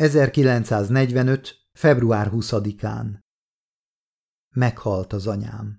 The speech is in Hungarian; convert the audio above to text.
1945. február 20-án Meghalt az anyám.